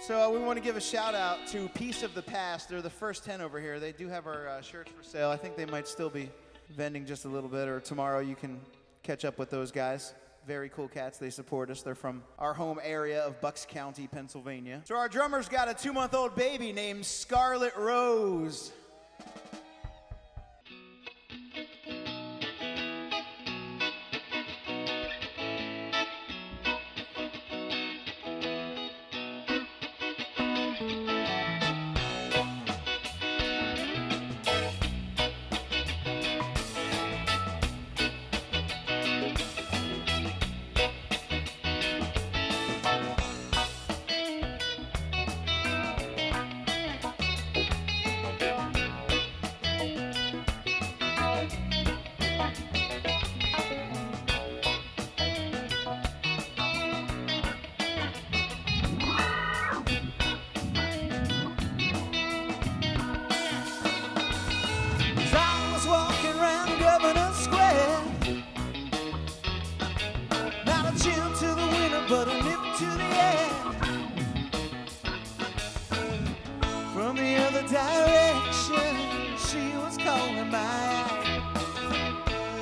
So uh, we want to give a shout out to Piece of the Past. They're the first 10 over here. They do have our uh, shirts for sale. I think they might still be vending just a little bit, or tomorrow you can catch up with those guys. Very cool cats. They support us. They're from our home area of Bucks County, Pennsylvania. So our drummer's got a two month old baby named Scarlet Rose. The direction, she was calling my eye.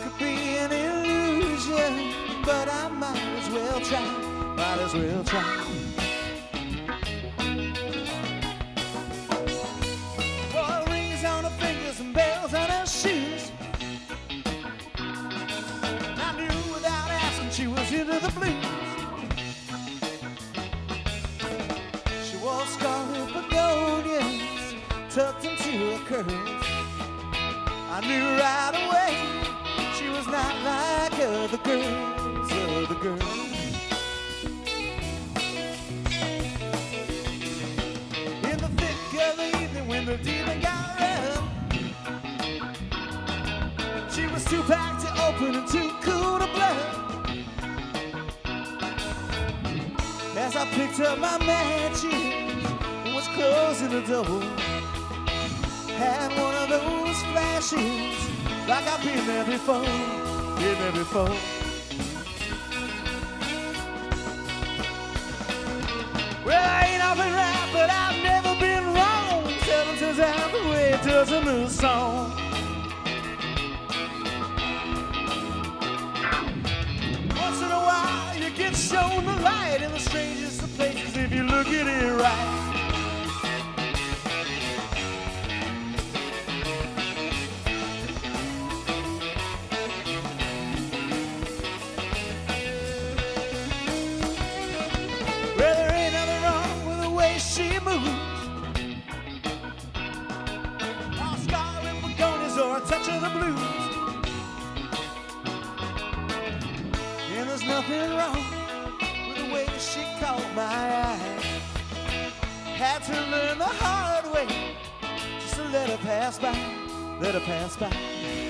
Could be an illusion, but I might as well try. Might as well try. Rings on her fingers and bells on her shoes. I knew without asking she was into the blues. Tucked into her curls. I knew right away she was not like other girls, other girls. In the thick of the evening when the demon got rough She was too packed to open and too cool to bluff As I picked up my matches and was closing the door Had one of those flashes like I've been there before Been there before Well, I ain't often right, but I've never been wrong. Seven turns out the way it does a new song. Once in a while, you get shown the light in the strangest of places if you look at it right. Touch of the blues. And there's nothing wrong with the way she caught my eye. Had to learn the hard way just to let her pass by, let her pass by.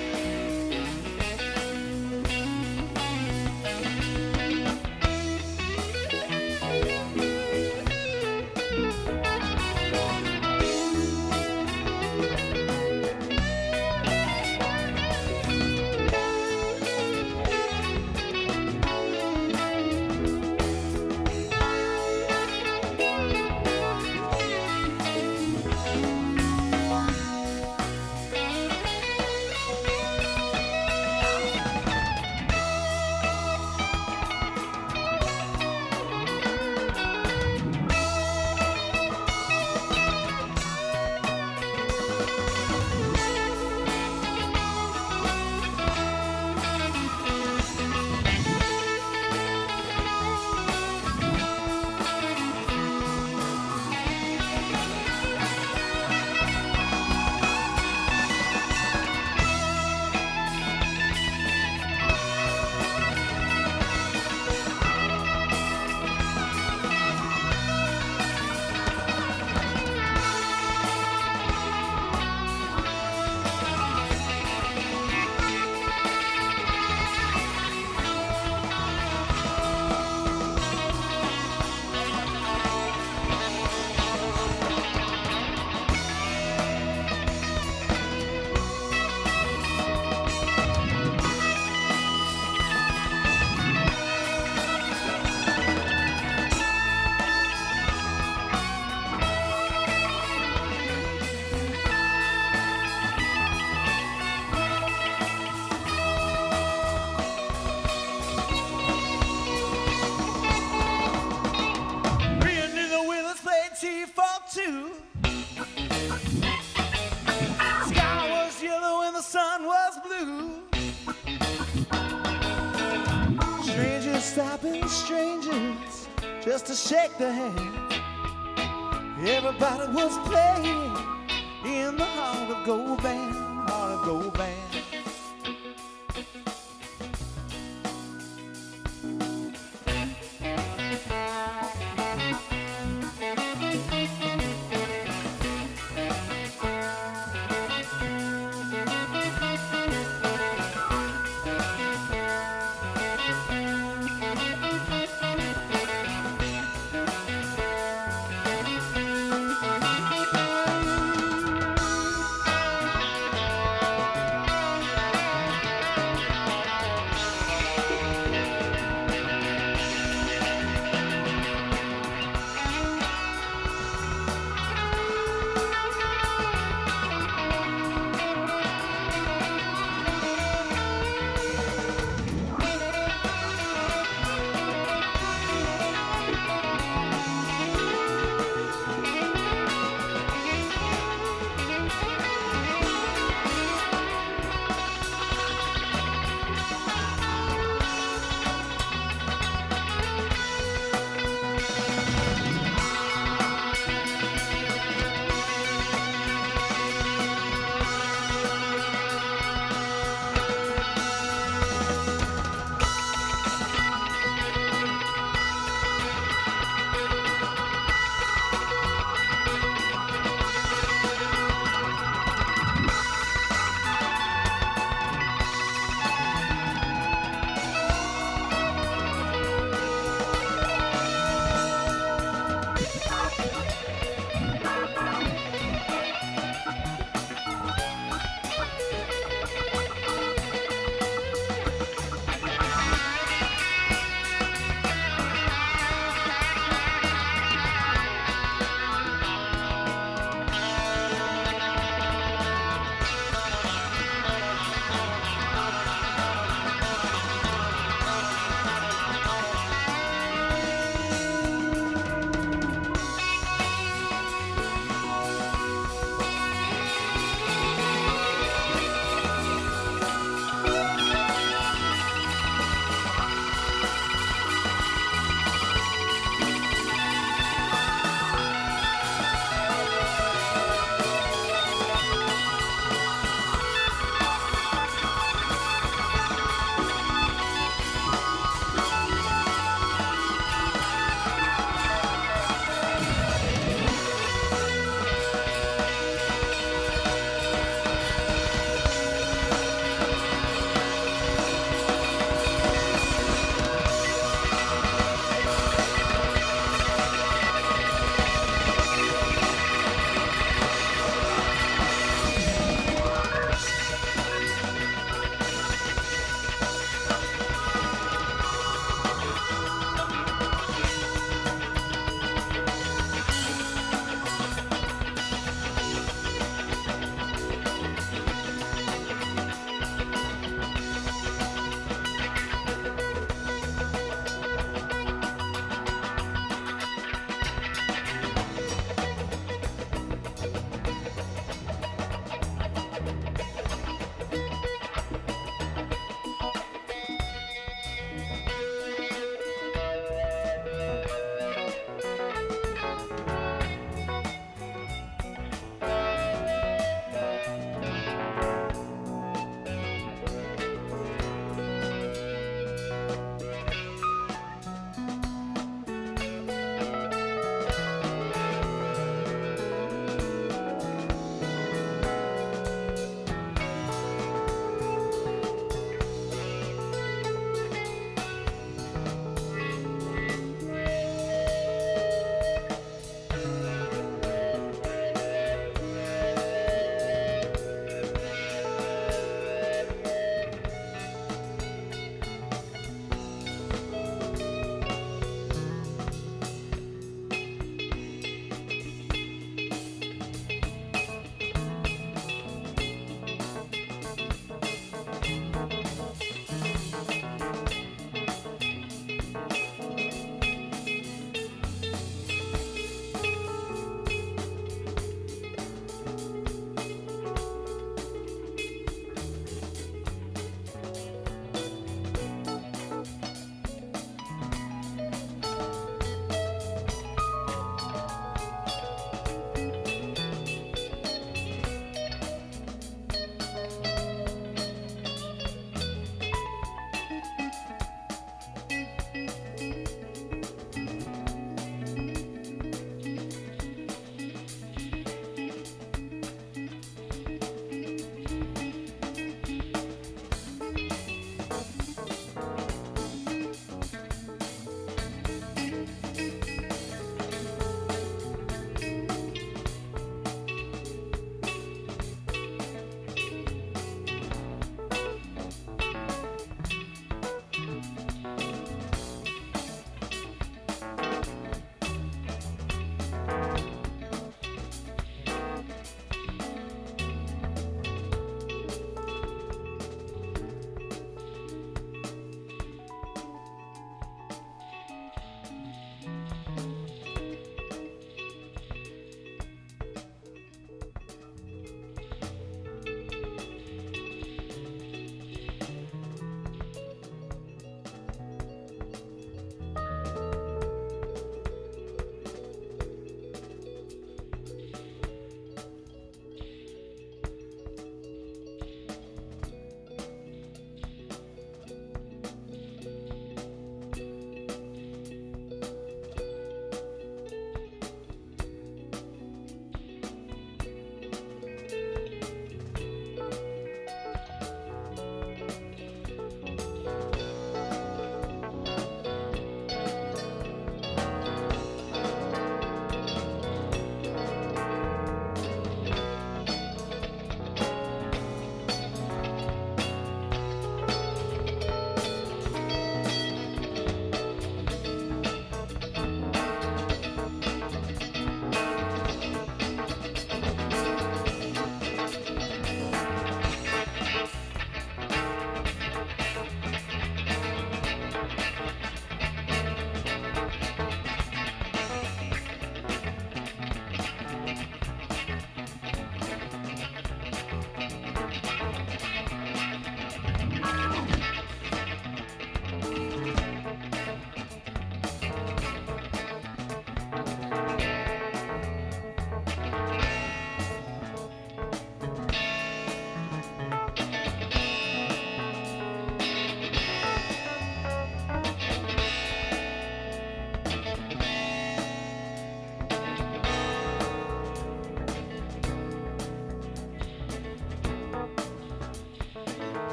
too. Sky was yellow and the sun was blue. Strangers stopping strangers just to shake their hand. Everybody was playing in the heart of gold band, heart of gold band.